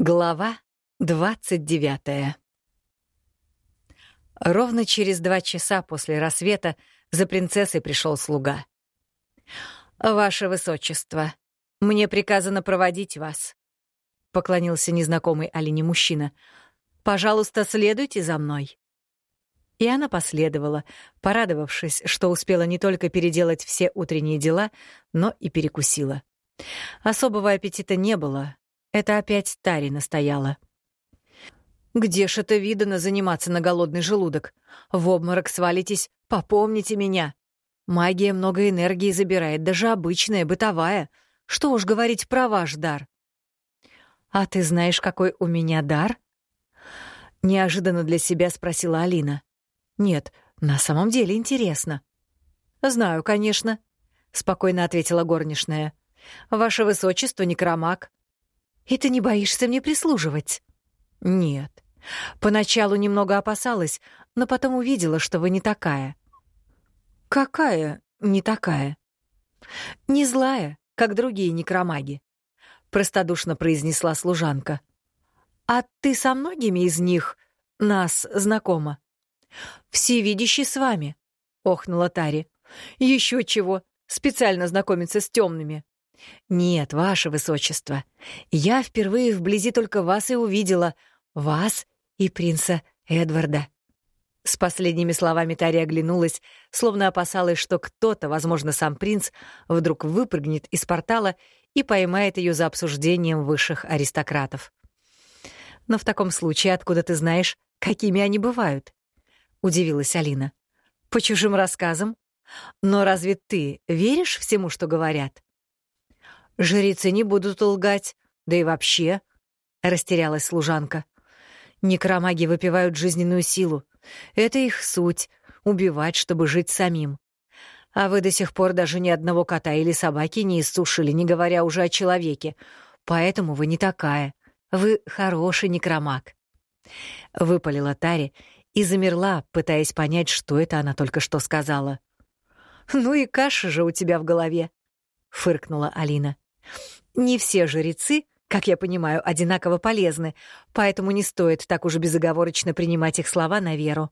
Глава двадцать девятая Ровно через два часа после рассвета за принцессой пришел слуга. «Ваше Высочество, мне приказано проводить вас», — поклонился незнакомый Алине мужчина. «Пожалуйста, следуйте за мной». И она последовала, порадовавшись, что успела не только переделать все утренние дела, но и перекусила. Особого аппетита не было, это опять Тари настояла. «Где ж это видано заниматься на голодный желудок? В обморок свалитесь, попомните меня. Магия много энергии забирает, даже обычная, бытовая. Что уж говорить про ваш дар». «А ты знаешь, какой у меня дар?» Неожиданно для себя спросила Алина. «Нет, на самом деле интересно». «Знаю, конечно», — спокойно ответила горничная. «Ваше высочество, некромаг. И ты не боишься мне прислуживать? Нет. Поначалу немного опасалась, но потом увидела, что вы не такая. Какая не такая? Не злая, как другие некромаги, простодушно произнесла служанка. А ты со многими из них нас знакома? Всевидящий с вами, охнула Тари. Еще чего, специально знакомиться с темными. «Нет, ваше высочество, я впервые вблизи только вас и увидела. Вас и принца Эдварда». С последними словами Тария оглянулась, словно опасалась, что кто-то, возможно, сам принц, вдруг выпрыгнет из портала и поймает ее за обсуждением высших аристократов. «Но в таком случае откуда ты знаешь, какими они бывают?» — удивилась Алина. «По чужим рассказам? Но разве ты веришь всему, что говорят?» Жрицы не будут лгать, да и вообще, — растерялась служанка. Некромаги выпивают жизненную силу. Это их суть — убивать, чтобы жить самим. А вы до сих пор даже ни одного кота или собаки не иссушили, не говоря уже о человеке. Поэтому вы не такая. Вы хороший некромаг. Выпалила Тари и замерла, пытаясь понять, что это она только что сказала. «Ну и каша же у тебя в голове», — фыркнула Алина. Не все жрецы, как я понимаю, одинаково полезны, поэтому не стоит так уж безоговорочно принимать их слова на веру.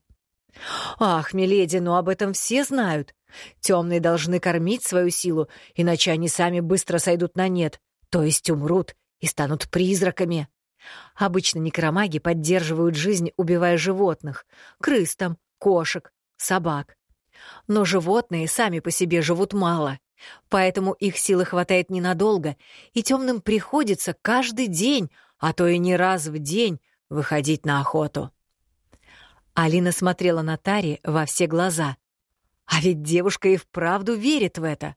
«Ах, миледи, ну об этом все знают. Темные должны кормить свою силу, иначе они сами быстро сойдут на нет, то есть умрут и станут призраками. Обычно некромаги поддерживают жизнь, убивая животных — крыс там, кошек, собак. Но животные сами по себе живут мало, Поэтому их силы хватает ненадолго, и темным приходится каждый день, а то и не раз в день, выходить на охоту. Алина смотрела на Тари во все глаза. А ведь девушка и вправду верит в это.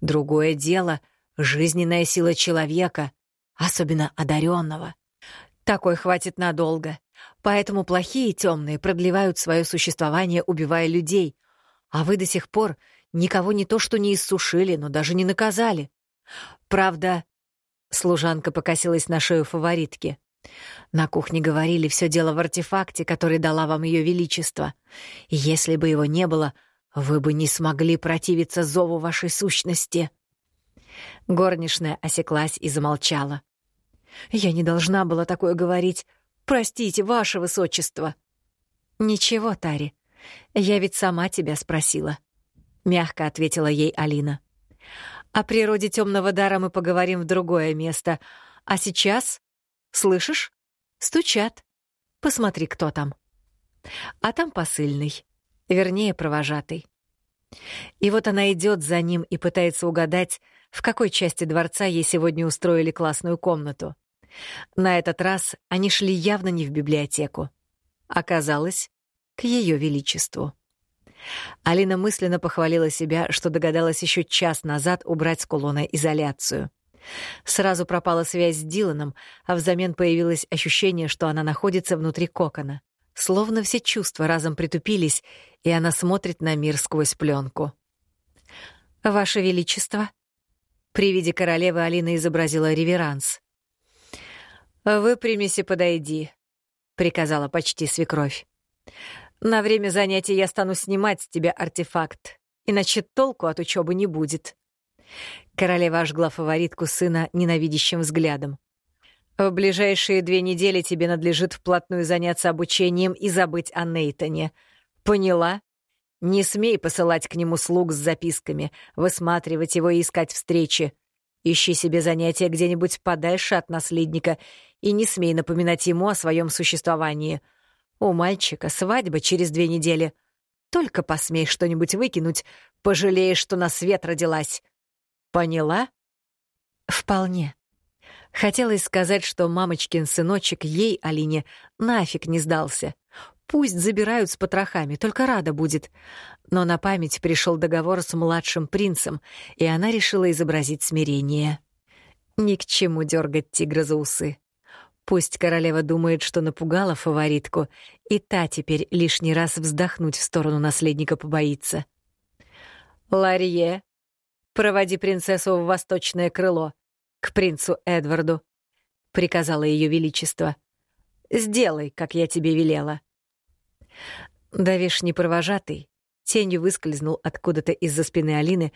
Другое дело — жизненная сила человека, особенно одаренного. Такой хватит надолго. Поэтому плохие темные продлевают свое существование, убивая людей. А вы до сих пор Никого не то что не иссушили, но даже не наказали. Правда, служанка покосилась на шею фаворитки. На кухне говорили, все дело в артефакте, который дала вам ее величество. Если бы его не было, вы бы не смогли противиться зову вашей сущности. Горничная осеклась и замолчала. Я не должна была такое говорить. Простите, ваше высочество. Ничего, Тари. Я ведь сама тебя спросила. — мягко ответила ей Алина. «О природе темного дара мы поговорим в другое место. А сейчас, слышишь, стучат. Посмотри, кто там». А там посыльный, вернее, провожатый. И вот она идет за ним и пытается угадать, в какой части дворца ей сегодня устроили классную комнату. На этот раз они шли явно не в библиотеку. Оказалось, к Ее Величеству. Алина мысленно похвалила себя, что догадалась еще час назад убрать с кулона изоляцию. Сразу пропала связь с Диланом, а взамен появилось ощущение, что она находится внутри кокона. Словно все чувства разом притупились, и она смотрит на мир сквозь пленку. «Ваше Величество!» При виде королевы Алина изобразила реверанс. «Выпрямись и подойди», — приказала почти свекровь. На время занятий я стану снимать с тебя артефакт, иначе толку от учебы не будет. Королева ожгла фаворитку сына ненавидящим взглядом. В ближайшие две недели тебе надлежит вплотную заняться обучением и забыть о Нейтоне. Поняла? Не смей посылать к нему слуг с записками, высматривать его и искать встречи. Ищи себе занятия где-нибудь подальше от наследника и не смей напоминать ему о своем существовании. У мальчика свадьба через две недели. Только посмей что-нибудь выкинуть, пожалеешь, что на свет родилась. Поняла? Вполне. Хотелось сказать, что мамочкин сыночек ей, Алине, нафиг не сдался. Пусть забирают с потрохами, только рада будет. Но на память пришел договор с младшим принцем, и она решила изобразить смирение. Ни к чему дергать тигра за усы. Пусть королева думает, что напугала фаворитку, и та теперь лишний раз вздохнуть в сторону наследника побоится. «Ларье, проводи принцессу в восточное крыло, к принцу Эдварду», — приказала Ее Величество. «Сделай, как я тебе велела». Давишний провожатый тенью выскользнул откуда-то из-за спины Алины,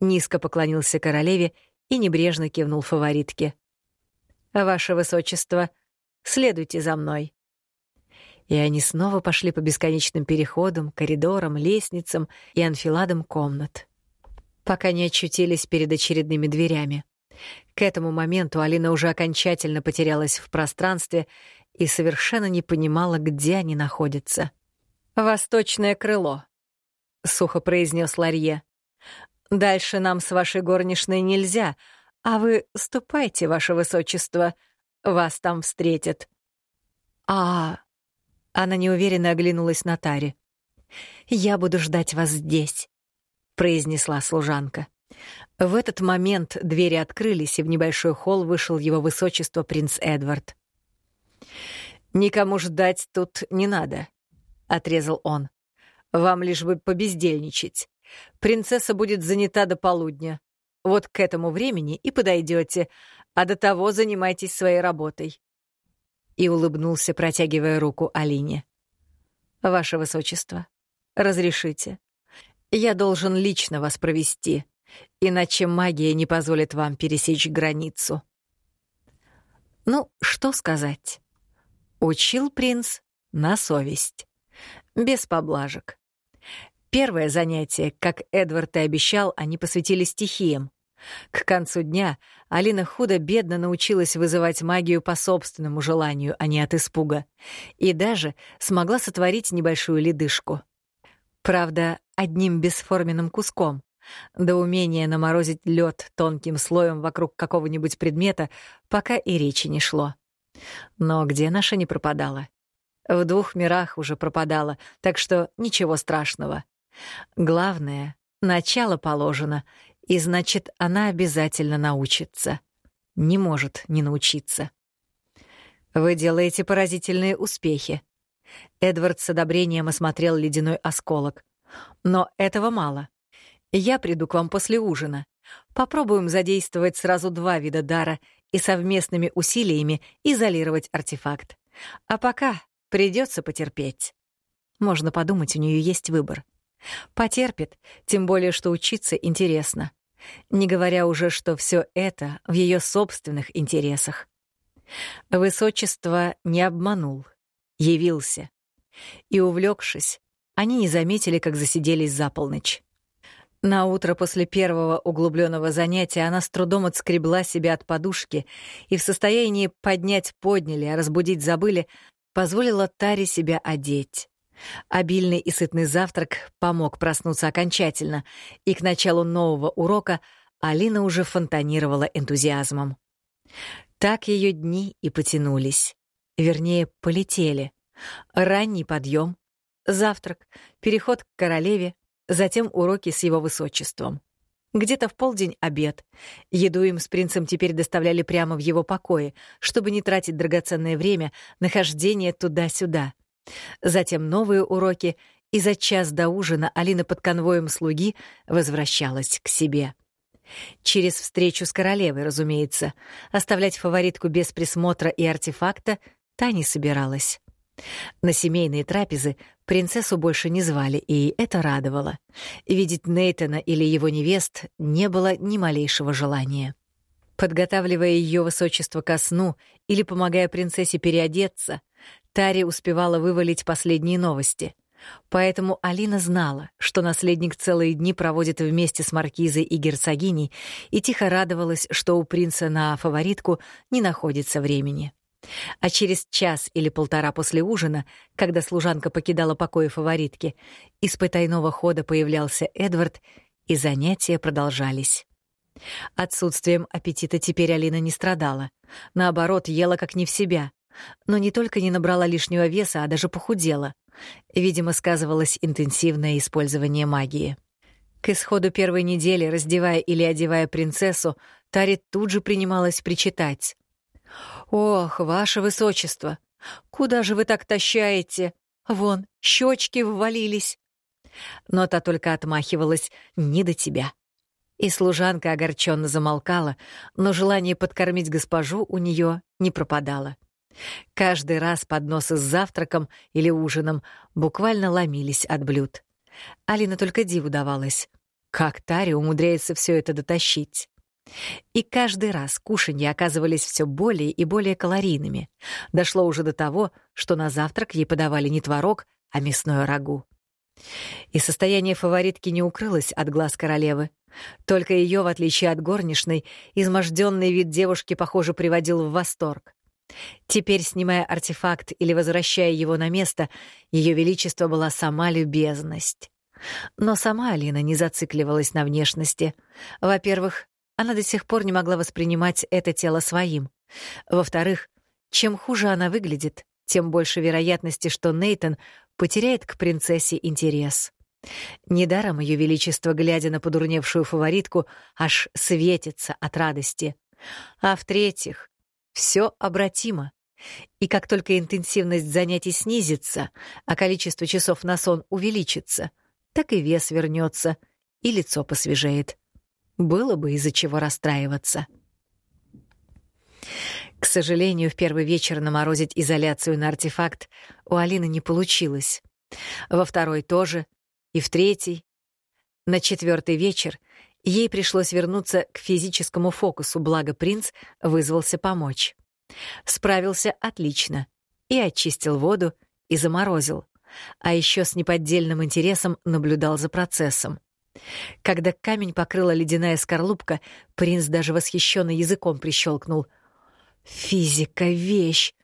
низко поклонился королеве и небрежно кивнул фаворитке. «Ваше высочество, следуйте за мной». И они снова пошли по бесконечным переходам, коридорам, лестницам и анфиладам комнат, пока не очутились перед очередными дверями. К этому моменту Алина уже окончательно потерялась в пространстве и совершенно не понимала, где они находятся. «Восточное крыло», — сухо произнес Ларье. «Дальше нам с вашей горничной нельзя, а вы ступайте, ваше высочество, вас там встретят». «А...» — она неуверенно оглянулась на Таре. «Я буду ждать вас здесь», — произнесла служанка. В этот момент двери открылись, и в небольшой холл вышел его высочество принц Эдвард. «Никому ждать тут не надо», отрезал он. Вам лишь бы побездельничать. Принцесса будет занята до полудня. Вот к этому времени и подойдете, а до того занимайтесь своей работой. И улыбнулся, протягивая руку Алине. Ваше высочество, разрешите. Я должен лично вас провести, иначе магия не позволит вам пересечь границу. Ну, что сказать? Учил принц на совесть без поблажек. Первое занятие, как Эдвард и обещал, они посвятили стихиям. К концу дня Алина худо-бедно научилась вызывать магию по собственному желанию, а не от испуга, и даже смогла сотворить небольшую ледышку. Правда, одним бесформенным куском. До умения наморозить лед тонким слоем вокруг какого-нибудь предмета пока и речи не шло. Но где наша не пропадала? В двух мирах уже пропадала, так что ничего страшного. Главное, начало положено, и значит, она обязательно научится. Не может не научиться. Вы делаете поразительные успехи. Эдвард с одобрением осмотрел ледяной осколок. Но этого мало. Я приду к вам после ужина. Попробуем задействовать сразу два вида дара и совместными усилиями изолировать артефакт. А пока Придется потерпеть. Можно подумать, у нее есть выбор. Потерпит, тем более, что учиться интересно. Не говоря уже, что все это в ее собственных интересах. Высочество не обманул, явился. И, увлекшись, они не заметили, как засиделись за полночь. На утро после первого углубленного занятия она с трудом отскребла себя от подушки и в состоянии поднять подняли, а разбудить забыли, позволила Таре себя одеть. Обильный и сытный завтрак помог проснуться окончательно, и к началу нового урока Алина уже фонтанировала энтузиазмом. Так ее дни и потянулись. Вернее, полетели. Ранний подъем, завтрак, переход к королеве, затем уроки с его высочеством. Где-то в полдень обед. Еду им с принцем теперь доставляли прямо в его покое, чтобы не тратить драгоценное время на хождение туда-сюда. Затем новые уроки, и за час до ужина Алина под конвоем слуги возвращалась к себе. Через встречу с королевой, разумеется. Оставлять фаворитку без присмотра и артефакта та не собиралась. На семейные трапезы принцессу больше не звали, и это радовало. Видеть Нейтана или его невест не было ни малейшего желания. Подготавливая ее высочество ко сну или помогая принцессе переодеться, Тари успевала вывалить последние новости. Поэтому Алина знала, что наследник целые дни проводит вместе с маркизой и герцогиней, и тихо радовалась, что у принца на фаворитку не находится времени. А через час или полтора после ужина, когда служанка покидала покои фаворитки, из потайного хода появлялся Эдвард, и занятия продолжались. Отсутствием аппетита теперь Алина не страдала. Наоборот, ела как не в себя. Но не только не набрала лишнего веса, а даже похудела. Видимо, сказывалось интенсивное использование магии. К исходу первой недели, раздевая или одевая принцессу, Тарит тут же принималась причитать. «Ох, ваше высочество, куда же вы так тащаете? Вон, щечки ввалились!» Но та только отмахивалась «не до тебя». И служанка огорченно замолкала, но желание подкормить госпожу у нее не пропадало. Каждый раз подносы с завтраком или ужином буквально ломились от блюд. Алина только диву давалась. Как Таре умудряется все это дотащить? И каждый раз кушанья оказывались все более и более калорийными. Дошло уже до того, что на завтрак ей подавали не творог, а мясное рагу. И состояние фаворитки не укрылось от глаз королевы. Только ее, в отличие от горничной, изможденный вид девушки, похоже, приводил в восторг. Теперь, снимая артефакт или возвращая его на место, ее величество была сама любезность. Но сама Алина не зацикливалась на внешности. Во-первых, она до сих пор не могла воспринимать это тело своим. Во-вторых, чем хуже она выглядит, тем больше вероятности, что Нейтон потеряет к принцессе интерес. Недаром ее величество, глядя на подурневшую фаворитку, аж светится от радости. А в-третьих, все обратимо. И как только интенсивность занятий снизится, а количество часов на сон увеличится, так и вес вернется, и лицо посвежеет. Было бы из-за чего расстраиваться. К сожалению, в первый вечер наморозить изоляцию на артефакт у Алины не получилось. Во второй тоже — и в третий. На четвертый вечер ей пришлось вернуться к физическому фокусу, благо принц вызвался помочь. Справился отлично. И очистил воду, и заморозил. А еще с неподдельным интересом наблюдал за процессом. Когда камень покрыла ледяная скорлупка, принц даже восхищенно языком прищелкнул. «Физика — вещь!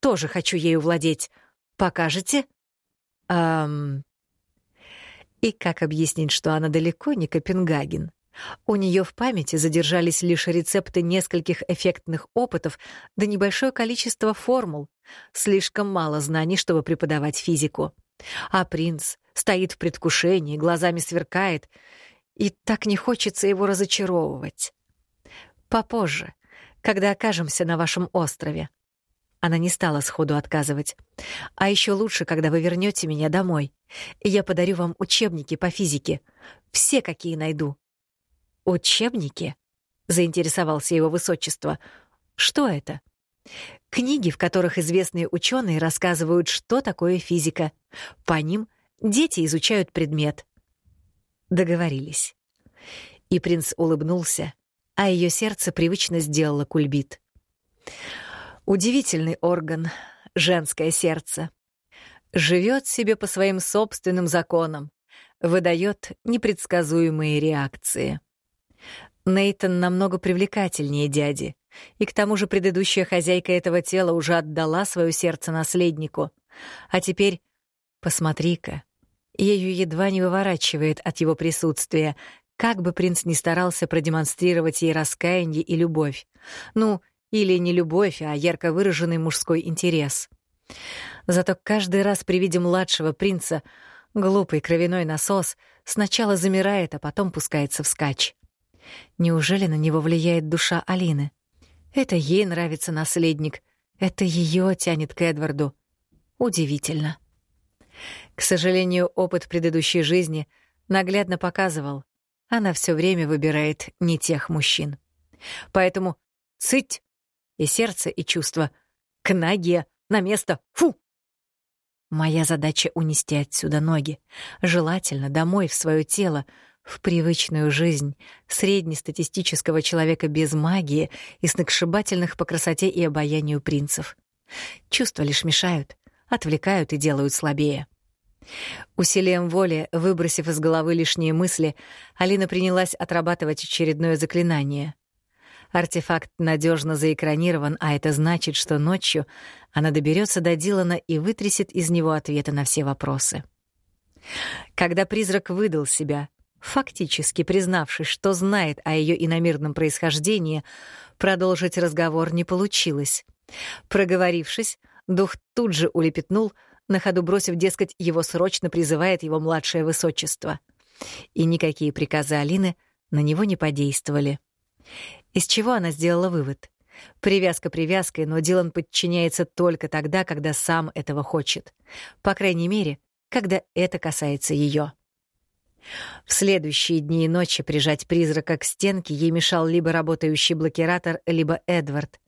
Тоже хочу ею владеть. Покажете?» «Эм...» И как объяснить, что она далеко не Копенгаген? У нее в памяти задержались лишь рецепты нескольких эффектных опытов да небольшое количество формул. Слишком мало знаний, чтобы преподавать физику. А принц стоит в предвкушении, глазами сверкает, и так не хочется его разочаровывать. Попозже, когда окажемся на вашем острове. Она не стала сходу отказывать. А еще лучше, когда вы вернете меня домой. Я подарю вам учебники по физике. Все, какие найду. Учебники? Заинтересовался его высочество. Что это? Книги, в которых известные ученые рассказывают, что такое физика. По ним дети изучают предмет. Договорились. И принц улыбнулся, а ее сердце привычно сделало кульбит. Удивительный орган — женское сердце. Живет себе по своим собственным законам, выдает непредсказуемые реакции. Нейтон намного привлекательнее дяди, и к тому же предыдущая хозяйка этого тела уже отдала свое сердце наследнику. А теперь, посмотри-ка, ею едва не выворачивает от его присутствия, как бы принц ни старался продемонстрировать ей раскаяние и любовь. Ну, или не любовь, а ярко выраженный мужской интерес. Зато каждый раз при виде младшего принца глупый кровяной насос сначала замирает, а потом пускается вскачь. Неужели на него влияет душа Алины? Это ей нравится наследник, это ее тянет к Эдварду. Удивительно. К сожалению, опыт предыдущей жизни наглядно показывал, она все время выбирает не тех мужчин. Поэтому цыть и сердце, и чувство. К ноге, на место, фу! Моя задача — унести отсюда ноги. Желательно домой, в свое тело, в привычную жизнь среднестатистического человека без магии и сногсшибательных по красоте и обаянию принцев. Чувства лишь мешают, отвлекают и делают слабее. Усилием воли, выбросив из головы лишние мысли, Алина принялась отрабатывать очередное заклинание. Артефакт надежно заэкранирован, а это значит, что ночью она доберется до Дилана и вытрясет из него ответы на все вопросы. Когда призрак выдал себя, фактически признавшись, что знает о ее иномирном происхождении, продолжить разговор не получилось. Проговорившись, дух тут же улепетнул, на ходу бросив, дескать, его срочно призывает его младшее высочество. И никакие приказы Алины на него не подействовали. Из чего она сделала вывод? Привязка привязкой, но Дилан подчиняется только тогда, когда сам этого хочет. По крайней мере, когда это касается ее. В следующие дни и ночи прижать призрака к стенке ей мешал либо работающий блокиратор, либо Эдвард.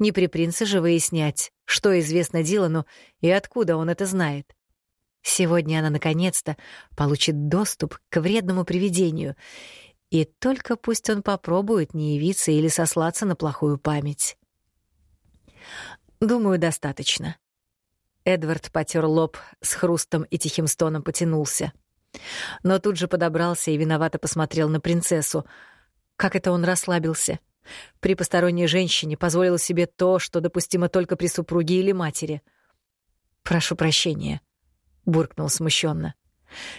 Не при принце же выяснять, что известно Дилану и откуда он это знает. Сегодня она наконец-то получит доступ к вредному привидению, и только пусть он попробует не явиться или сослаться на плохую память. Думаю, достаточно. Эдвард потер лоб с хрустом и тихим стоном потянулся. Но тут же подобрался и виновато посмотрел на принцессу. Как это он расслабился? При посторонней женщине позволил себе то, что допустимо только при супруге или матери. «Прошу прощения», — буркнул смущенно.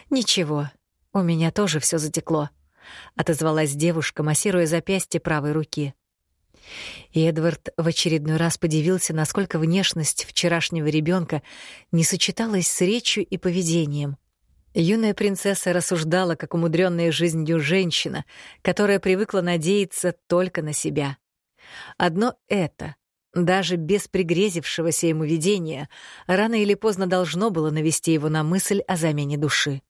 «Ничего, у меня тоже все затекло», — отозвалась девушка, массируя запястье правой руки. И Эдвард в очередной раз подивился, насколько внешность вчерашнего ребенка не сочеталась с речью и поведением. Юная принцесса рассуждала, как умудренная жизнью женщина, которая привыкла надеяться только на себя. Одно это, даже без пригрезившегося ему видения, рано или поздно должно было навести его на мысль о замене души.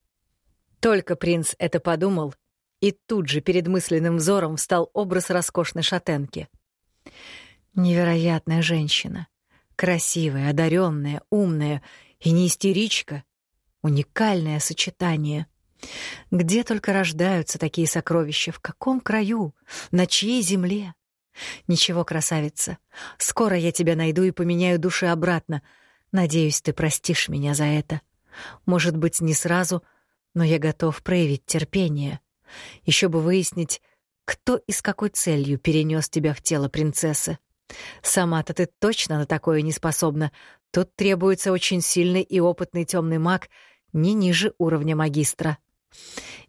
Только принц это подумал, и тут же перед мысленным взором встал образ роскошной шатенки. Невероятная женщина. Красивая, одаренная, умная и не истеричка — Уникальное сочетание. Где только рождаются такие сокровища, в каком краю, на чьей земле? Ничего, красавица, скоро я тебя найду и поменяю души обратно. Надеюсь, ты простишь меня за это. Может быть, не сразу, но я готов проявить терпение. Еще бы выяснить, кто и с какой целью перенес тебя в тело принцессы. Сама-то ты точно на такое не способна. Тут требуется очень сильный и опытный темный маг — не ниже уровня магистра.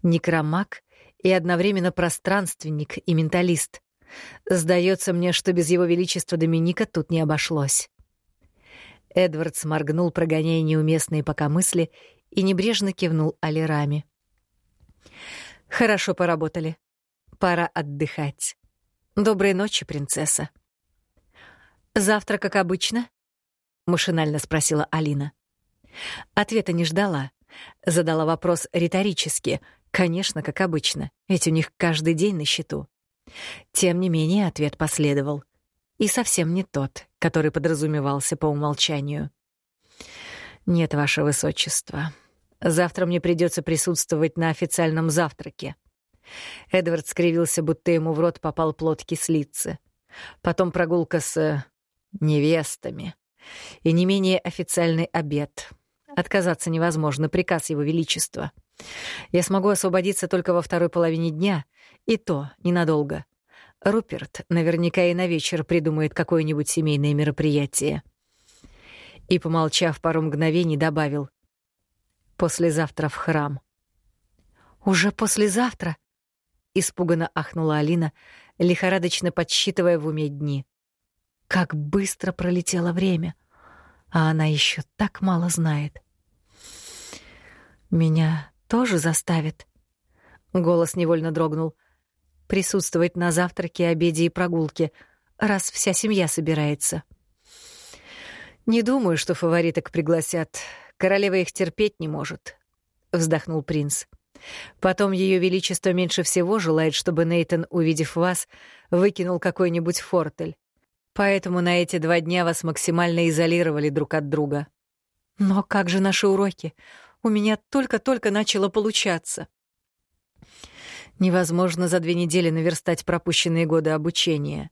Некромаг и одновременно пространственник и менталист. Сдается мне, что без его величества Доминика тут не обошлось. Эдвард сморгнул, прогоняя неуместные пока мысли, и небрежно кивнул Алирами. «Хорошо поработали. Пора отдыхать. Доброй ночи, принцесса». «Завтра, как обычно?» — машинально спросила Алина. Ответа не ждала. Задала вопрос риторически. Конечно, как обычно, ведь у них каждый день на счету. Тем не менее, ответ последовал. И совсем не тот, который подразумевался по умолчанию. «Нет, ваше высочество. Завтра мне придется присутствовать на официальном завтраке». Эдвард скривился, будто ему в рот попал плод кислицы. Потом прогулка с... невестами. И не менее официальный обед — Отказаться невозможно, приказ Его Величества. Я смогу освободиться только во второй половине дня, и то ненадолго. Руперт наверняка и на вечер придумает какое-нибудь семейное мероприятие. И, помолчав пару мгновений, добавил. «Послезавтра в храм». «Уже послезавтра?» — испуганно ахнула Алина, лихорадочно подсчитывая в уме дни. «Как быстро пролетело время!» а она еще так мало знает. Меня тоже заставят. Голос невольно дрогнул. Присутствовать на завтраке, обеде и прогулке, раз вся семья собирается. Не думаю, что фавориток пригласят. Королева их терпеть не может, вздохнул принц. Потом Ее Величество меньше всего желает, чтобы Нейтон, увидев вас, выкинул какой-нибудь фортель. Поэтому на эти два дня вас максимально изолировали друг от друга. Но как же наши уроки? У меня только-только начало получаться. Невозможно за две недели наверстать пропущенные годы обучения.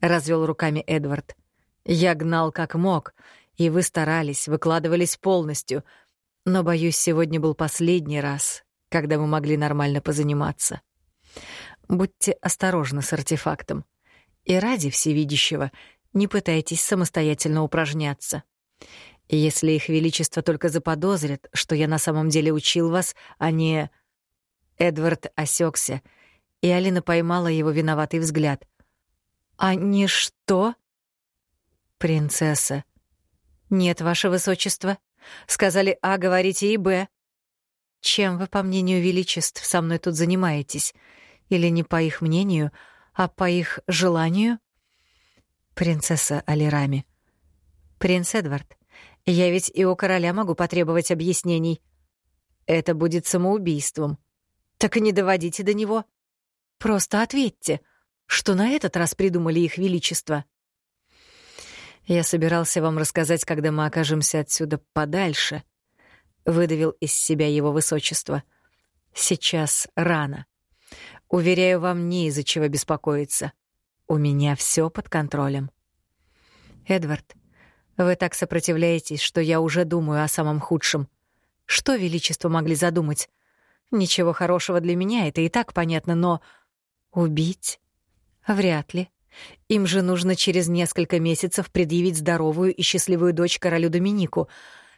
Развел руками Эдвард. Я гнал как мог, и вы старались, выкладывались полностью. Но, боюсь, сегодня был последний раз, когда мы могли нормально позаниматься. Будьте осторожны с артефактом. И ради всевидящего не пытайтесь самостоятельно упражняться. Если их величество только заподозрит, что я на самом деле учил вас, а не... Эдвард осекся, и Алина поймала его виноватый взгляд. «А не что?» «Принцесса». «Нет, ваше высочество. Сказали А, говорите и Б. Чем вы, по мнению величеств, со мной тут занимаетесь? Или не по их мнению, а по их желанию?» «Принцесса Алирами». «Принц Эдвард, я ведь и у короля могу потребовать объяснений. Это будет самоубийством. Так и не доводите до него. Просто ответьте, что на этот раз придумали их величество. Я собирался вам рассказать, когда мы окажемся отсюда подальше, выдавил из себя его высочество. Сейчас рано. Уверяю вам, не из-за чего беспокоиться. У меня все под контролем. Эдвард, вы так сопротивляетесь, что я уже думаю о самом худшем. Что величество могли задумать? Ничего хорошего для меня, это и так понятно, но... Убить? Вряд ли. Им же нужно через несколько месяцев предъявить здоровую и счастливую дочь королю Доминику.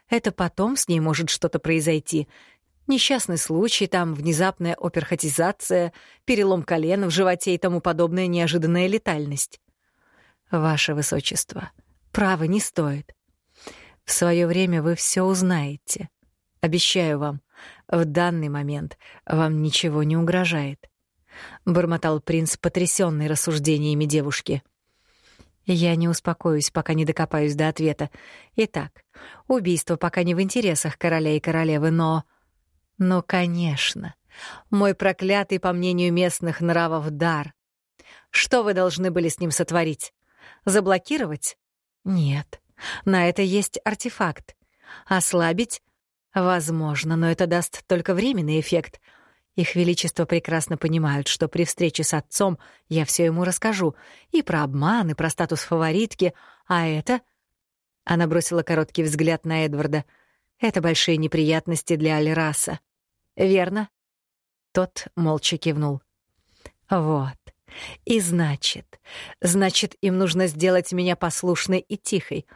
Это потом с ней может что-то произойти. Несчастный случай, там внезапная оперхотизация, перелом колена в животе и тому подобная неожиданная летальность. Ваше Высочество, Право не стоит. В свое время вы все узнаете. Обещаю вам, в данный момент вам ничего не угрожает. Бормотал принц, потрясенный рассуждениями девушки. Я не успокоюсь, пока не докопаюсь до ответа. Итак, убийство пока не в интересах короля и королевы, но... Но, конечно, мой проклятый, по мнению местных нравов, дар. Что вы должны были с ним сотворить? Заблокировать? Нет, на это есть артефакт. Ослабить? Возможно, но это даст только временный эффект. Их Величество прекрасно понимают, что при встрече с отцом я все ему расскажу. И про обман, и про статус фаворитки. А это... Она бросила короткий взгляд на Эдварда. Это большие неприятности для Алираса. Верно? Тот молча кивнул. Вот. И значит, значит, им нужно сделать меня послушной и тихой,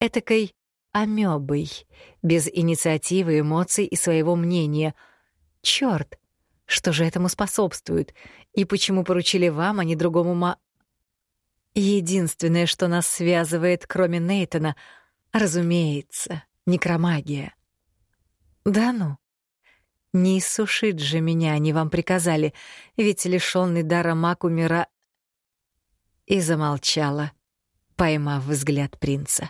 этакой амебой, без инициативы, эмоций и своего мнения. Чёрт, что же этому способствует? И почему поручили вам, а не другому ма... Единственное, что нас связывает, кроме Нейтона, разумеется, некромагия. Да ну. Не иссушить же меня они вам приказали, ведь лишённый дара маг умира...» И замолчала, поймав взгляд принца.